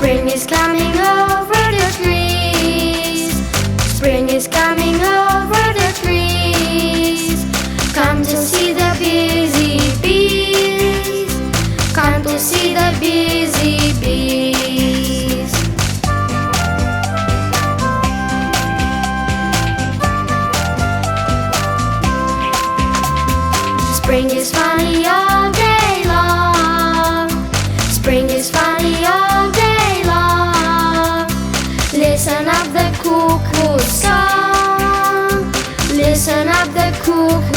Spring is coming over the trees. Spring is coming over the trees. Come to see the busy bees. Come to see the busy bees. Spring is funny all day long. Spring is funny. Listen up the cuckoo song. Listen up the cuckoo.